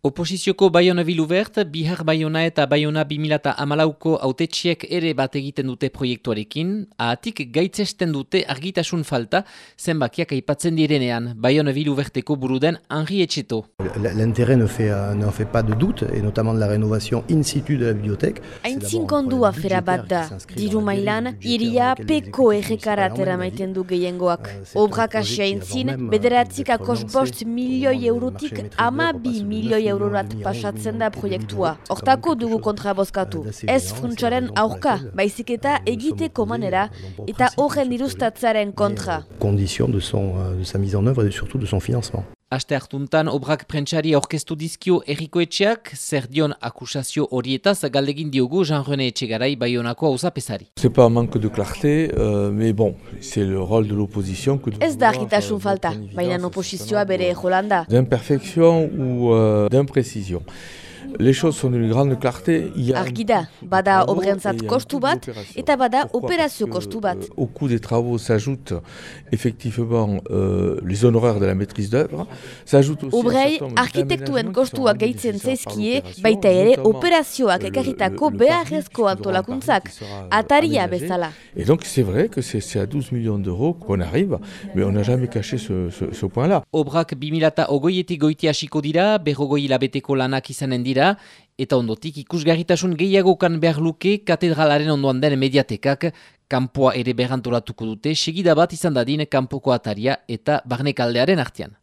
Oposizioko Bayona Bilubert, Bihar Bayona eta Bayona 2008ko autetxiek ere bat egiten dute proiektuarekin, ahatik gaitzesten dute argitasun falta zenbakiak aipatzen direnean, Bayona Biluberteko buruden Henri Etxeto. L'intérêt ne fait, euh, ne fait pas de doute, et notamment de la rénovation in situ de la bibliothèque. Aintzin kondu afera bat da, diru mailan, iria peko errekaratera maiten du gehiengoak. Obrak asia aintzin, bederatzik akos bost milioi eurotik ama bi milioi eurorat pasatzen da proiektua. Hortako dugu kontrabozkatu. Ez funtsaren aurka, baizik eta egiteko manera eta horren irustatzaren kontra. Condition de, son, euh, de sa mise en œuvre et surtout de son financement. Aste hartuntan obrak prentsari aurkeztu dizkio erriko etxeak, zer dion akusazio horietaz galdegin diogu Jean-René Etxegarai baionako hausapesari. C'est pas un manque de clarté, euh, mais bon, c'est le rôle de l'opposition que Ez da vouloir, argitasun euh, falta, baina oposizioa bere jolanda. D'imperfection ou euh, d'imprécision. Les choses sont d'une grande clarté. Il y a Argi da, un bada obrentzat kostu bat, eta bada operazio kostu bat. au coût des travaux s'ajoutent effectivement euh, les honoraires de la maîtrise d'œuvre. S'ajoute aussi un Obrei, arkitektuen kostuak gehitzen zaizkie, l'opération, baita ere operazioak euh, ekarritako beharrezko antolakuntzak, ataria bezala. Et donc c'est vrai que c'est à 12 millions d'euros qu'on arrive, mais on n'a jamais caché ce, ce, ce point-là. Obrak 2008etik goiti hasiko dira, berrogoi labeteko lanak izanen dira, eta ondotik ikusgarritasun gehiagokan behar luke katedralaren ondoan den mediatekak, kanpoa ere berrantolatuko dute, segida bat izan dadin kanpoko ataria eta barnekaldearen artean.